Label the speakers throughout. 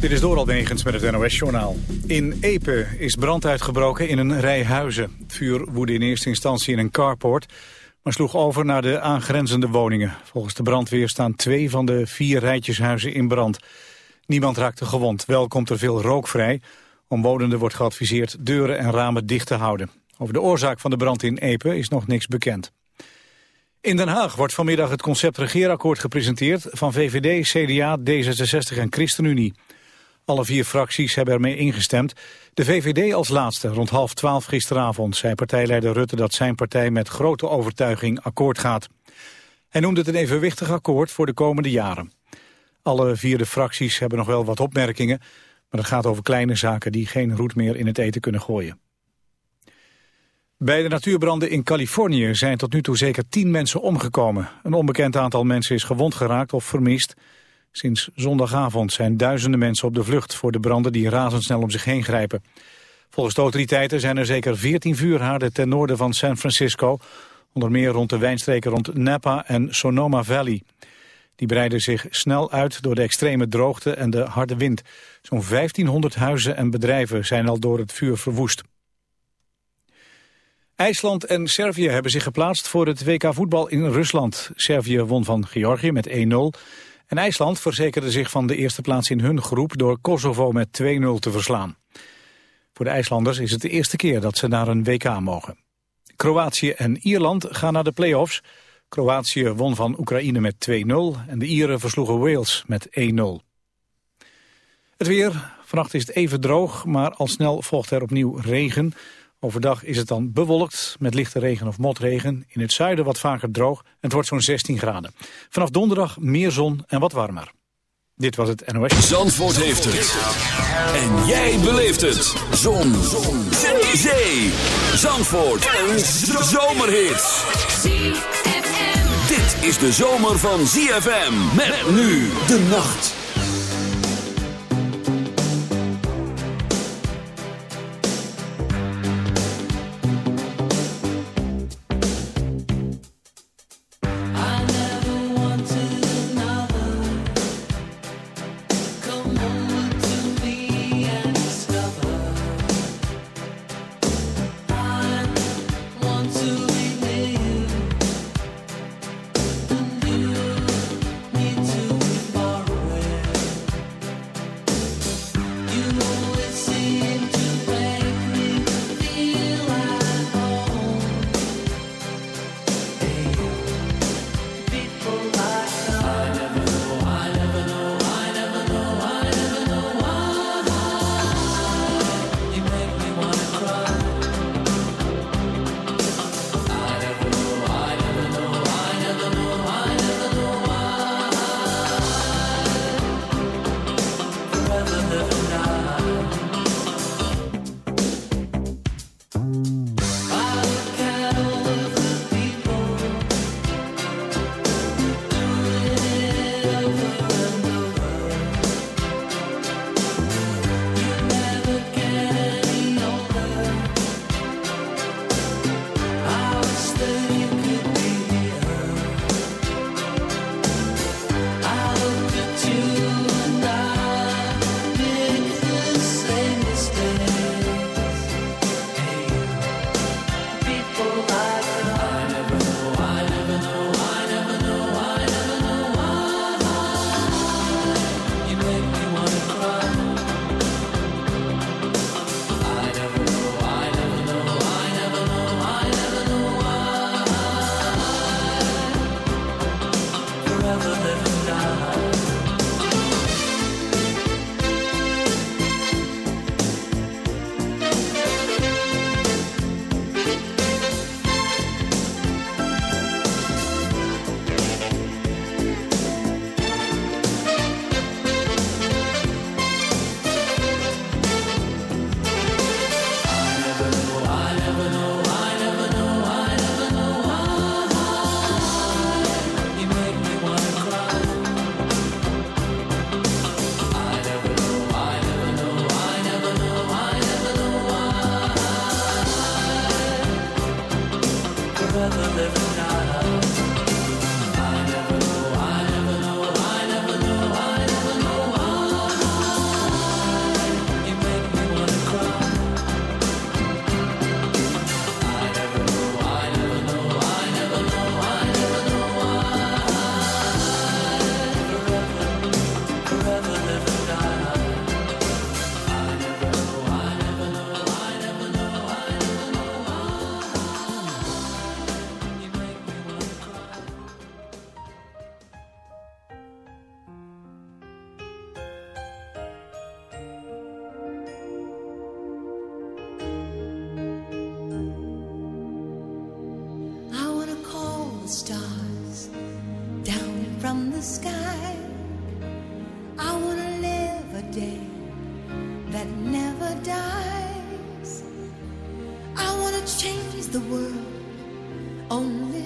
Speaker 1: Dit is Doral Negens met het NOS-journaal. In Epe is brand uitgebroken in een rij huizen. Het vuur woedde in eerste instantie in een carport... maar sloeg over naar de aangrenzende woningen. Volgens de brandweer staan twee van de vier rijtjeshuizen in brand. Niemand raakte gewond, wel komt er veel rook vrij. Omwonenden wordt geadviseerd deuren en ramen dicht te houden. Over de oorzaak van de brand in Epe is nog niks bekend. In Den Haag wordt vanmiddag het concept regeerakkoord gepresenteerd... van VVD, CDA, D66 en ChristenUnie. Alle vier fracties hebben ermee ingestemd. De VVD als laatste, rond half twaalf gisteravond... zei partijleider Rutte dat zijn partij met grote overtuiging akkoord gaat. Hij noemde het een evenwichtig akkoord voor de komende jaren. Alle vier de fracties hebben nog wel wat opmerkingen... maar het gaat over kleine zaken die geen roet meer in het eten kunnen gooien. Bij de natuurbranden in Californië zijn tot nu toe zeker tien mensen omgekomen. Een onbekend aantal mensen is gewond geraakt of vermist. Sinds zondagavond zijn duizenden mensen op de vlucht voor de branden die razendsnel om zich heen grijpen. Volgens de autoriteiten zijn er zeker 14 vuurhaarden ten noorden van San Francisco, onder meer rond de wijnstreken rond Napa en Sonoma Valley. Die breiden zich snel uit door de extreme droogte en de harde wind. Zo'n 1500 huizen en bedrijven zijn al door het vuur verwoest. IJsland en Servië hebben zich geplaatst voor het WK voetbal in Rusland. Servië won van Georgië met 1-0. En IJsland verzekerde zich van de eerste plaats in hun groep door Kosovo met 2-0 te verslaan. Voor de IJslanders is het de eerste keer dat ze naar een WK mogen. Kroatië en Ierland gaan naar de play-offs. Kroatië won van Oekraïne met 2-0 en de Ieren versloegen Wales met 1-0. Het weer, vannacht is het even droog, maar al snel volgt er opnieuw regen. Overdag is het dan bewolkt met lichte regen of motregen. In het zuiden wat vaker droog en het wordt zo'n 16 graden. Vanaf donderdag meer zon en wat warmer. Dit was het NOS.
Speaker 2: Zandvoort heeft het. En jij beleeft het. Zon. zon. Zee. Zee. Zandvoort. Een zomerhit. Dit is de zomer van ZFM. Met nu de nacht. stars down from the sky.
Speaker 3: I want to live a day that never dies. I want to change the world only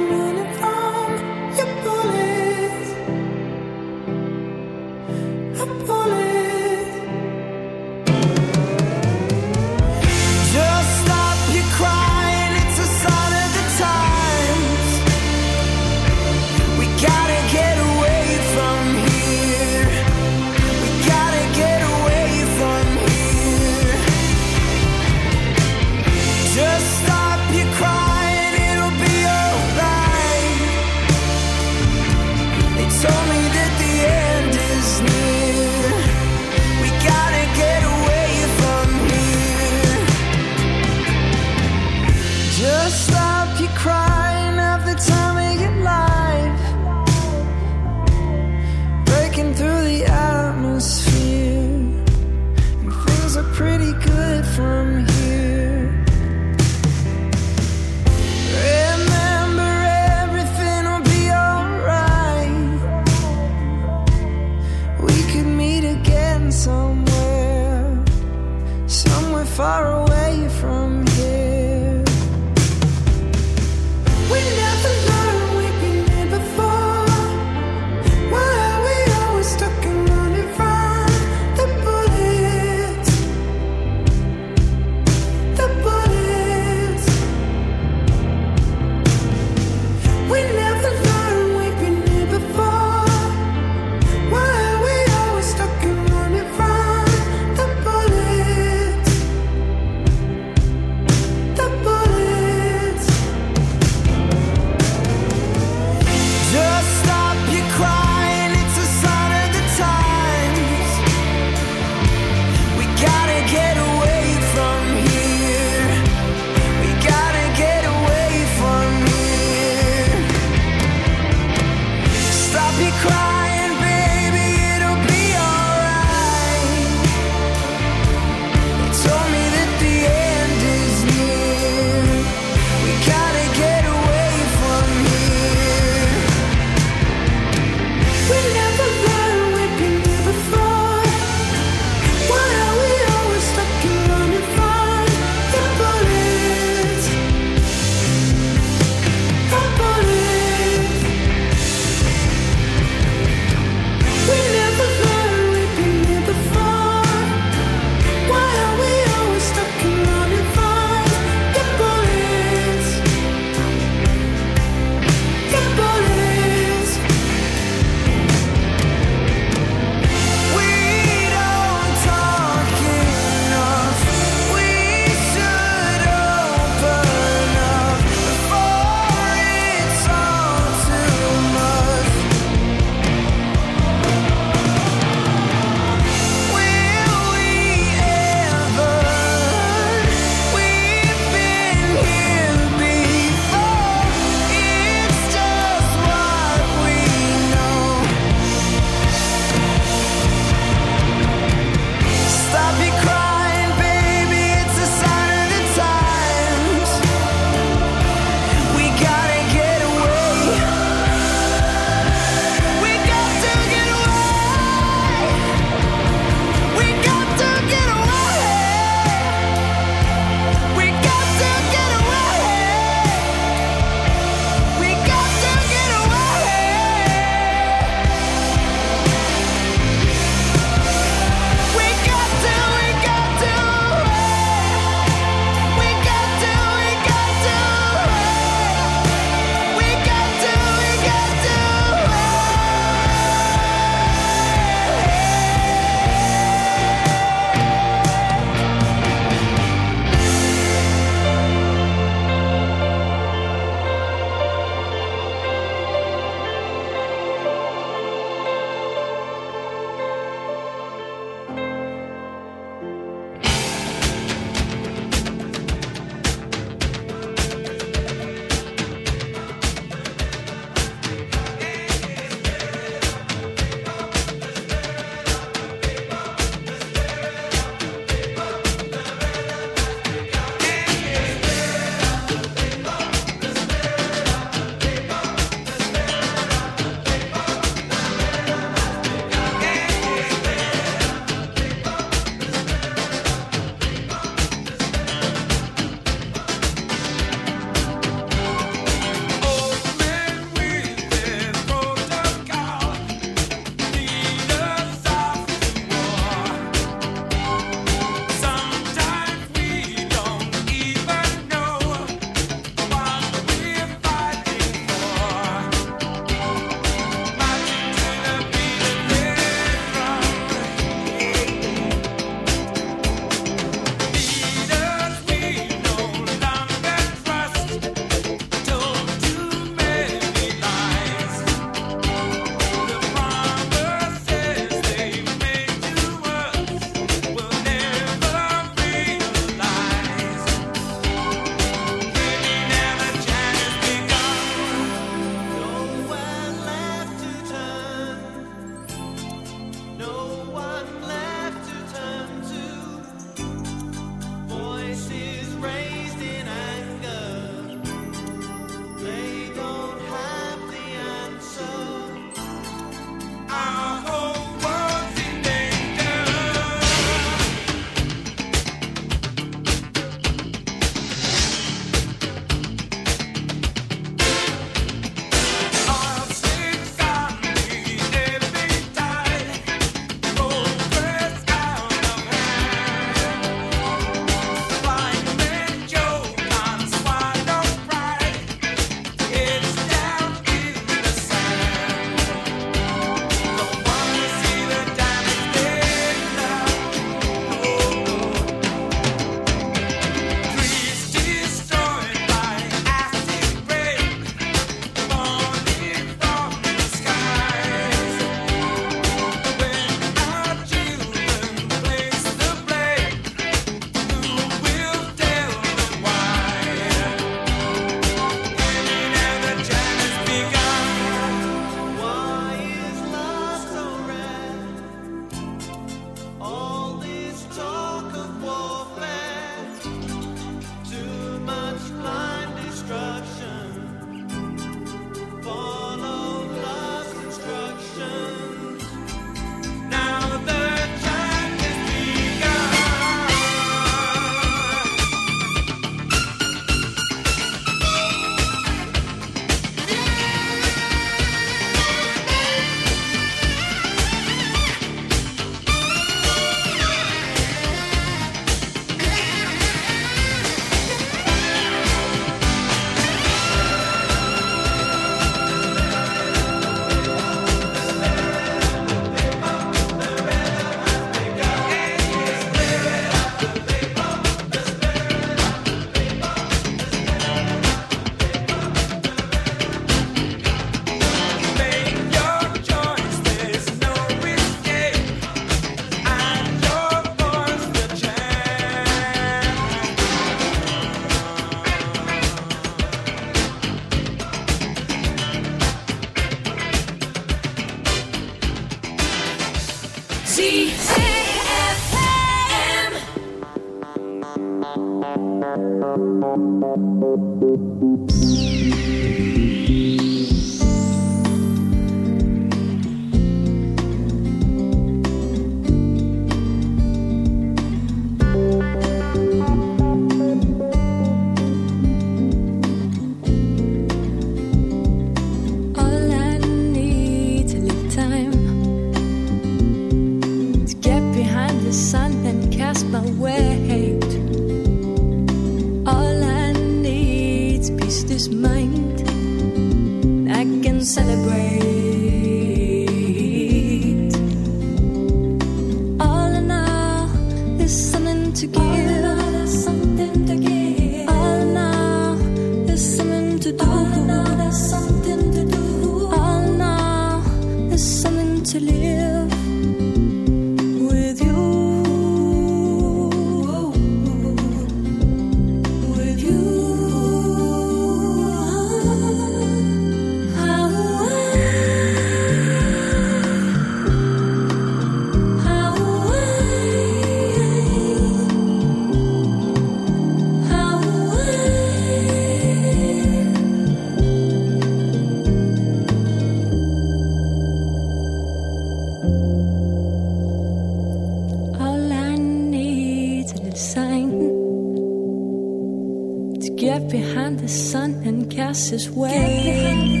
Speaker 4: This way.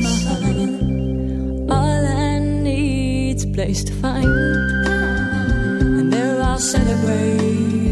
Speaker 4: All I need's place to find, and there I'll celebrate.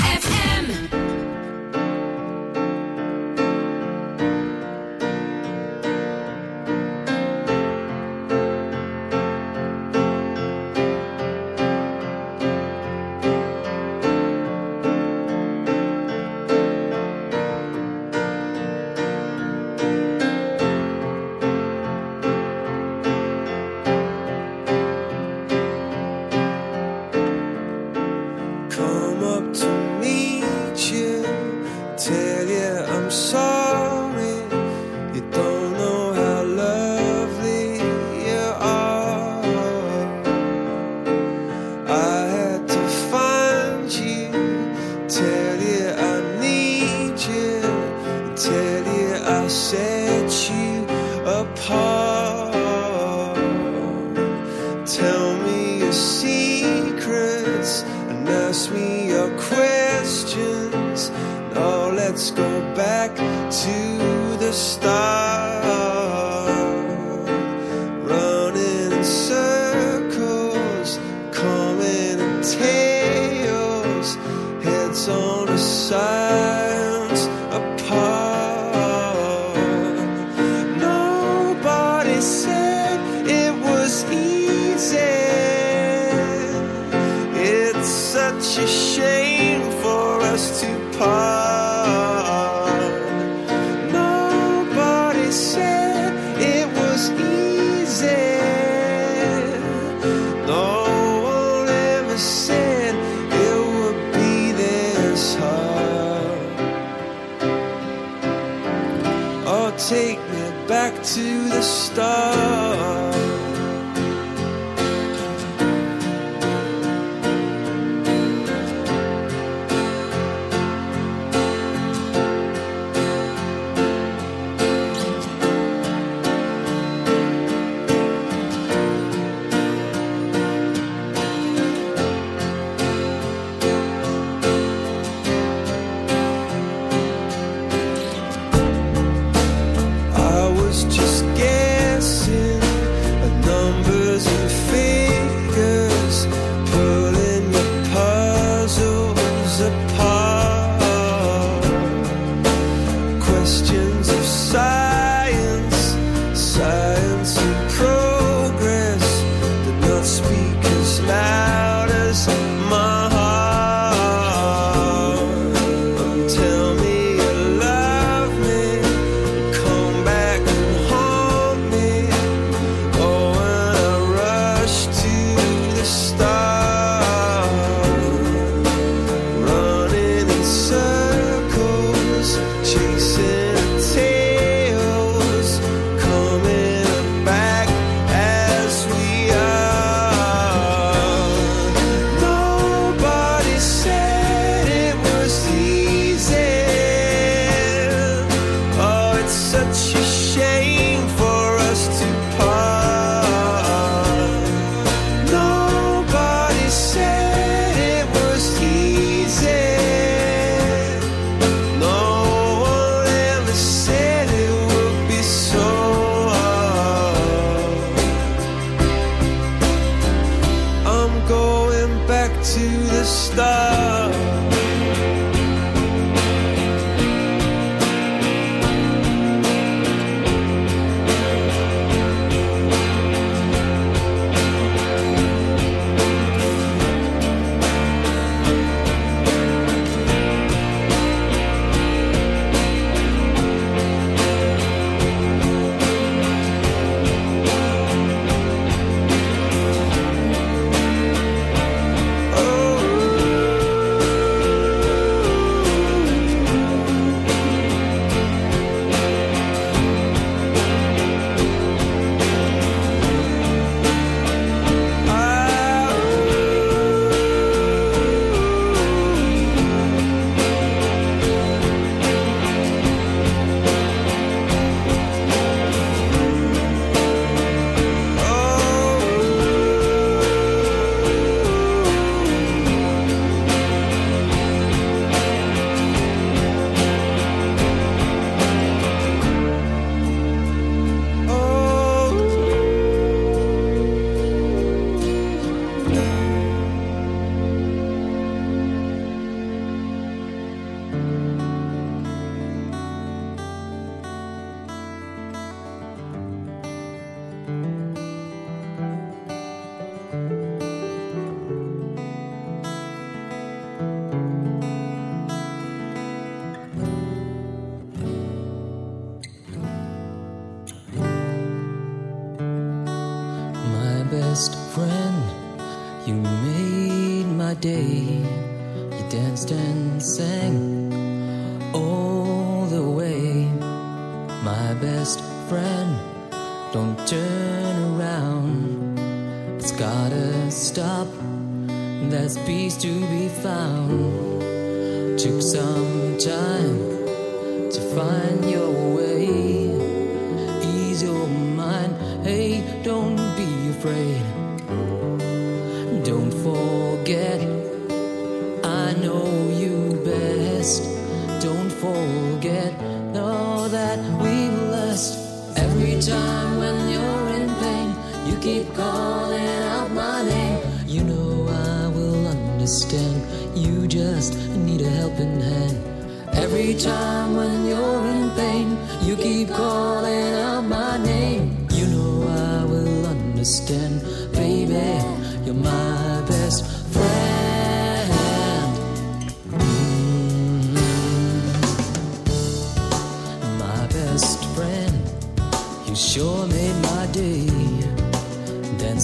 Speaker 5: questions. Now let's go back to the start.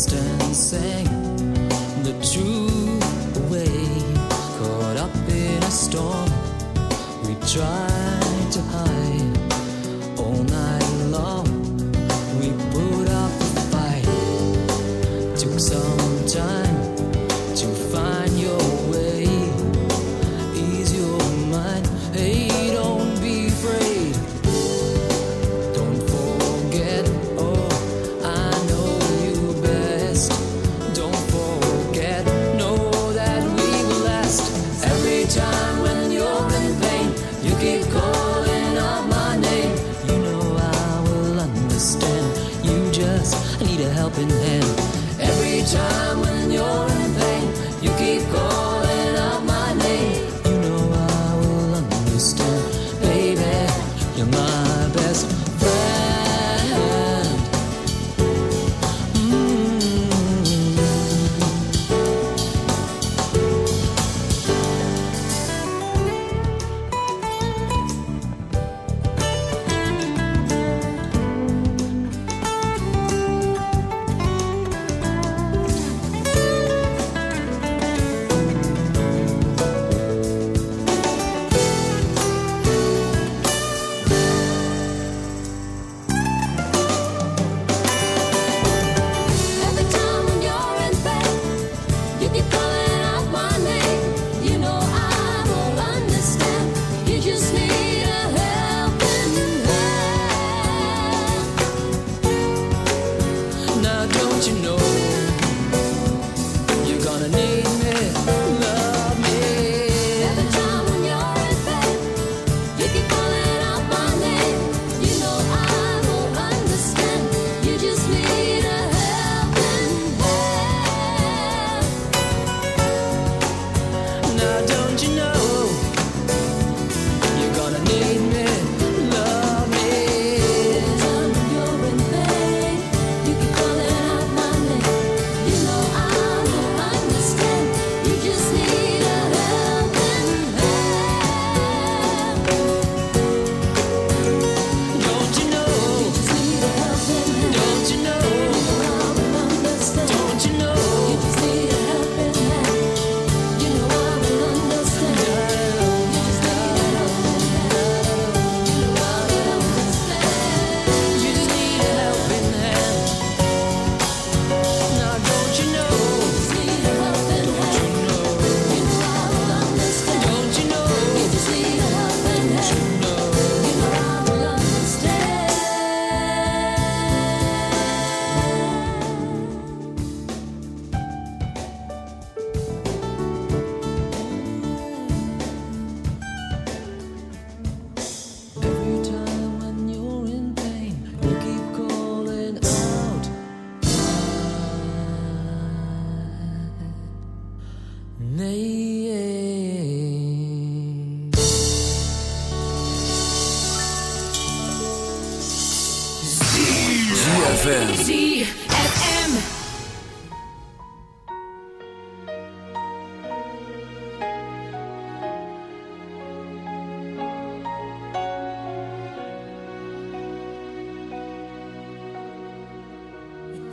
Speaker 2: danced the true way. Caught up in a storm, we
Speaker 6: try.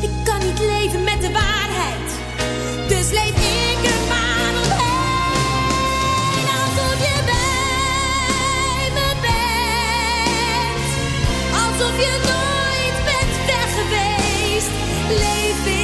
Speaker 6: Ik kan niet leven met de waarheid, dus leef ik er maar omheen. Alsof je bij me bent, alsof je nooit bent weggeweest. Leef ik.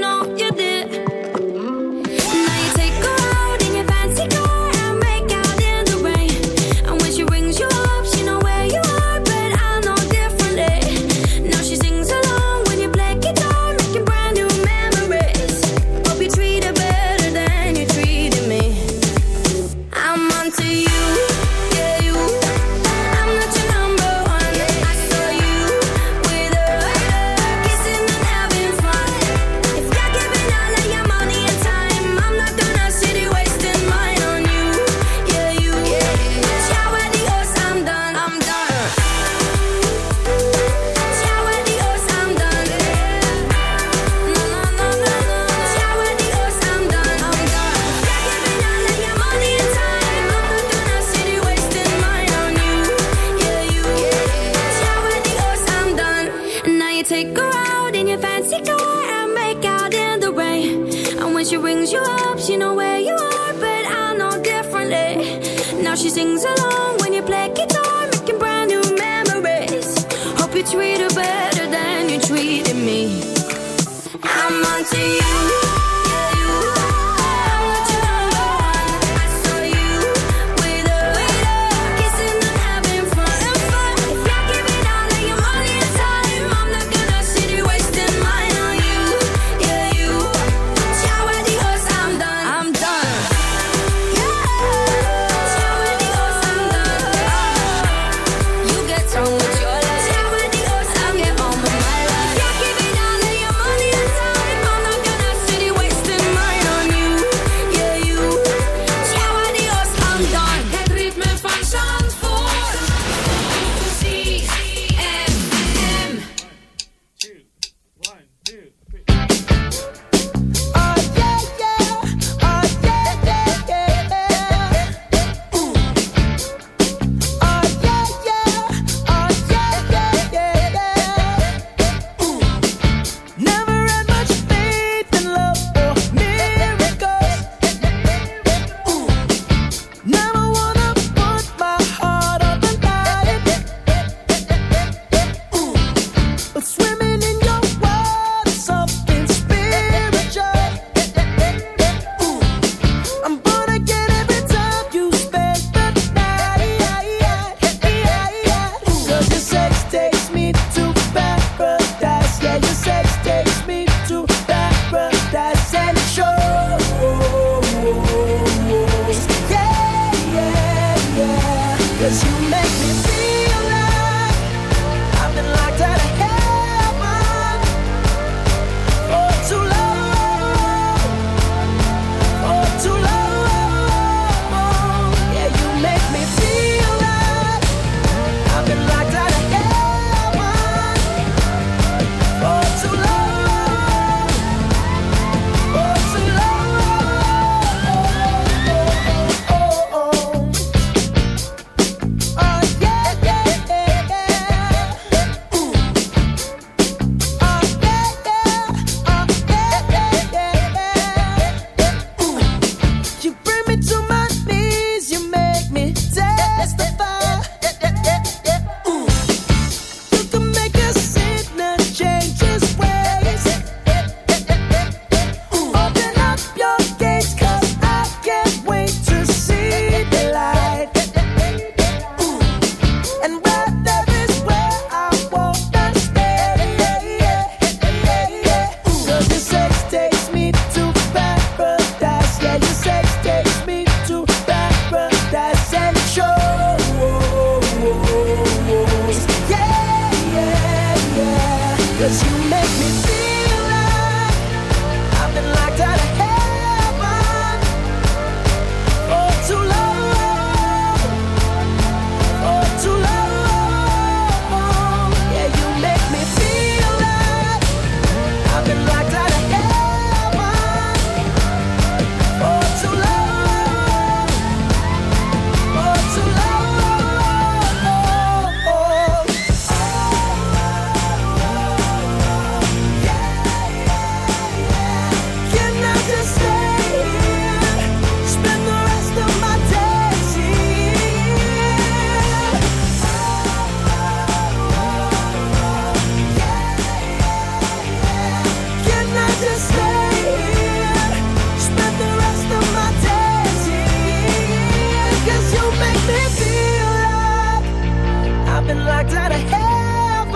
Speaker 5: living like out of heaven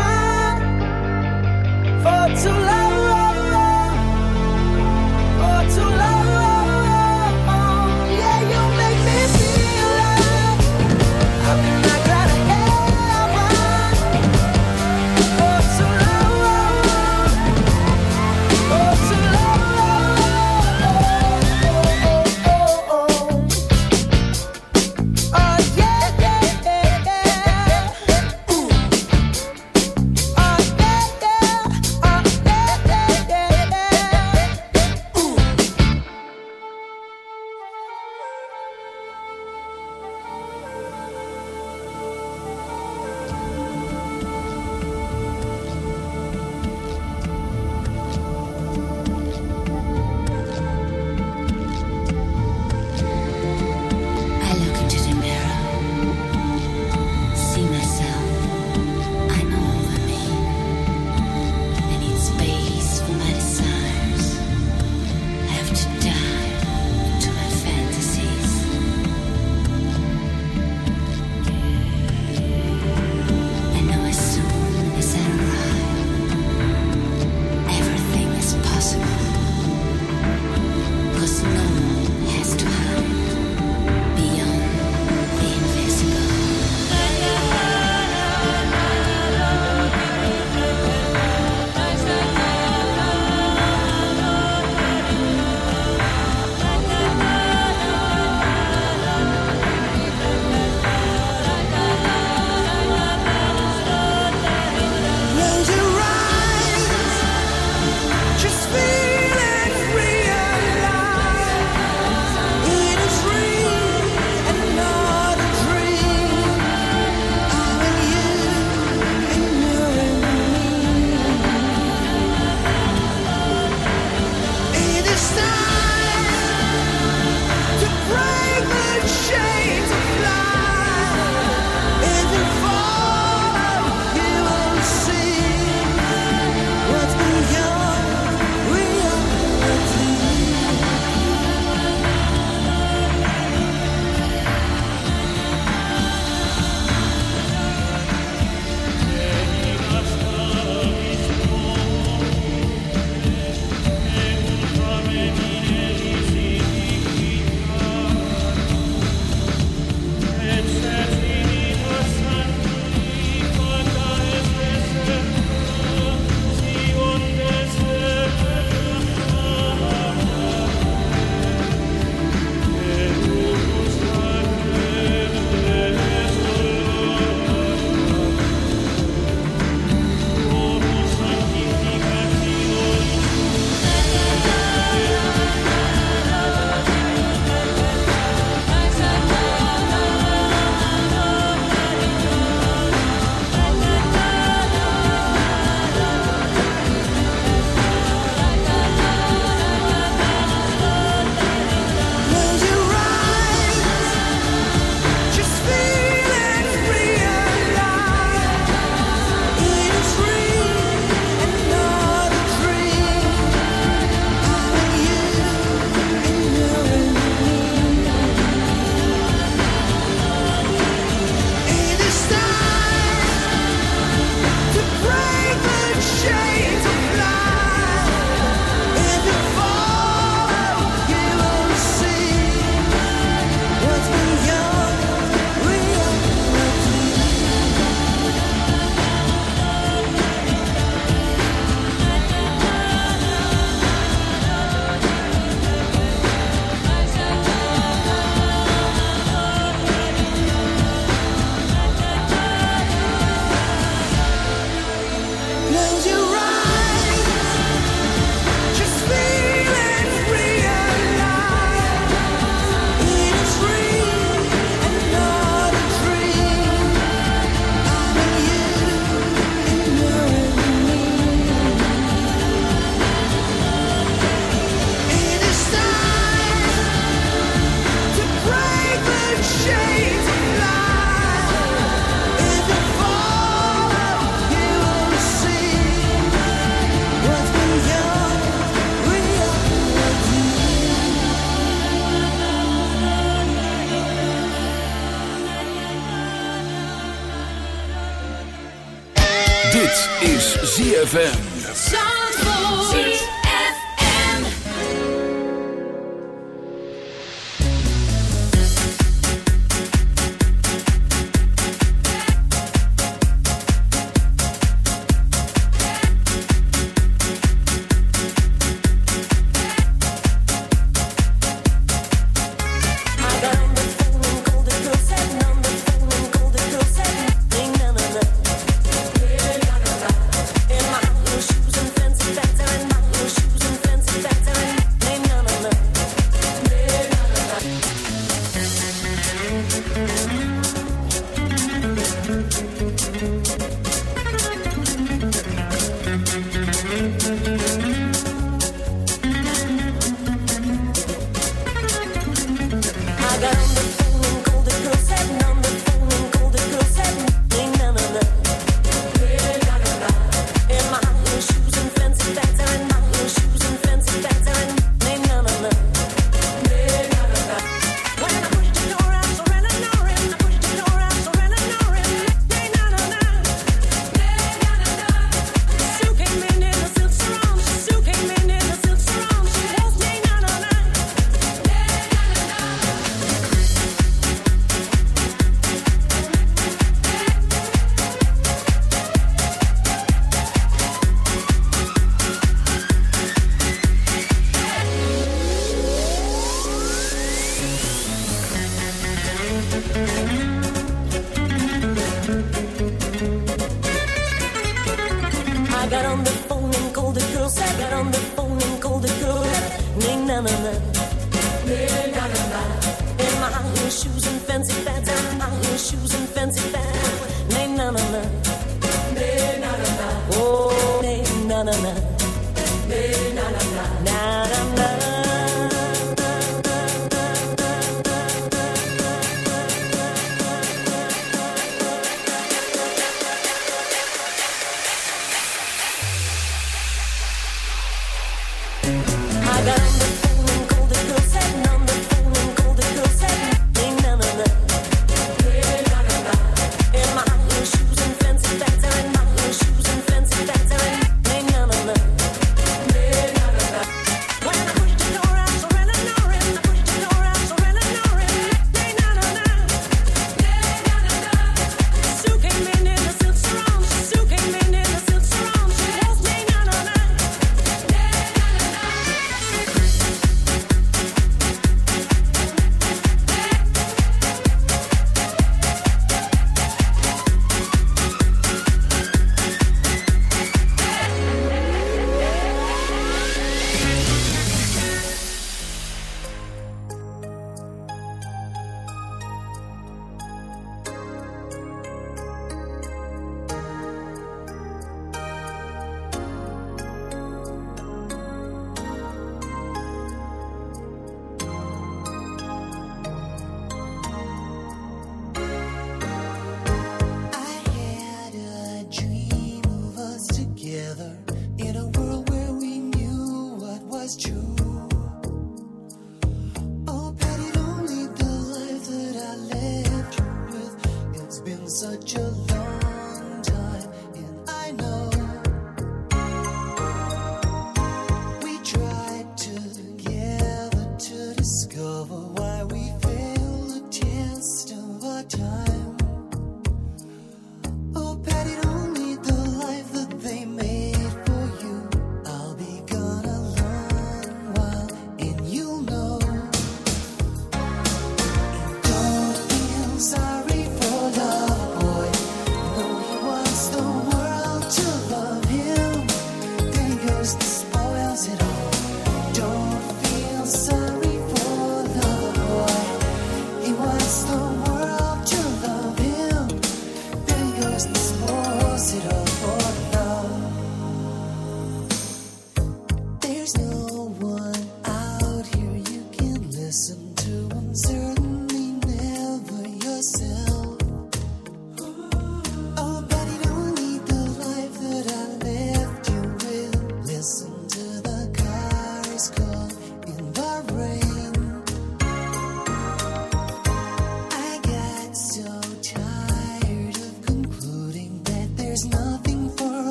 Speaker 5: for too long.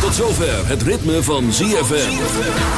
Speaker 7: Tot zover het ritme van ZFM.